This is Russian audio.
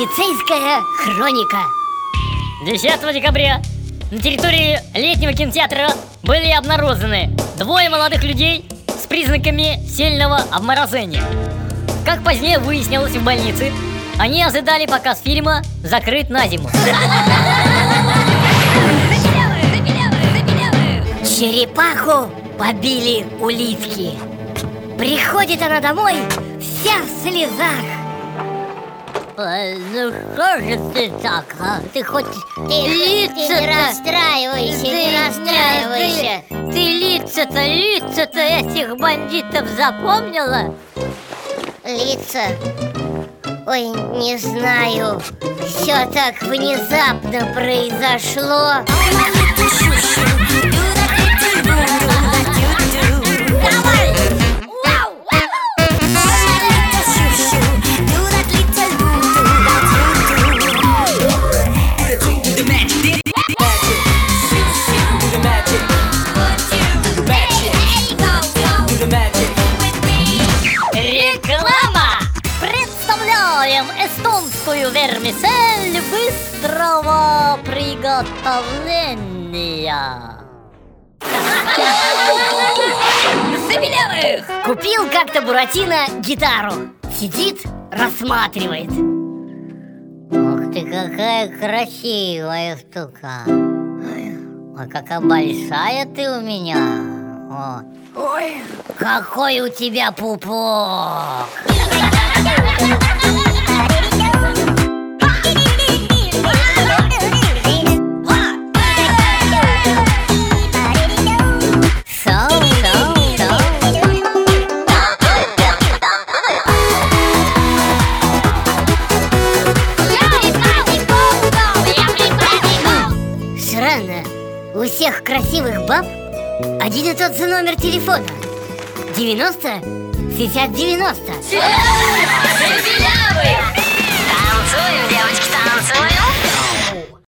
Уральская хроника 10 декабря на территории летнего кинотеатра были обнаружены двое молодых людей с признаками сильного обморозения. Как позднее выяснилось в больнице, они ожидали показ фильма «Закрыт на зиму». Черепаху побили улитки Приходит она домой вся в слезах ну что же ты так, а? Ты хоть Ты, ты не расстраивайся, не расстраивайся. Ты, ты лица-то, лица-то этих бандитов запомнила? Лица? Ой, не знаю. Все так внезапно произошло Представляем эстонскую вермисель быстрого приготовления. Забелявых! Купил как-то Буратино гитару Сидит, рассматривает Ух ты, какая красивая штука. Ой, какая большая ты у меня. Вот. Ой, какой у тебя пупок. Странно, у всех красивых баб один и тот же номер телефона. 90 60 90 Танцуем, девочки, танцуем.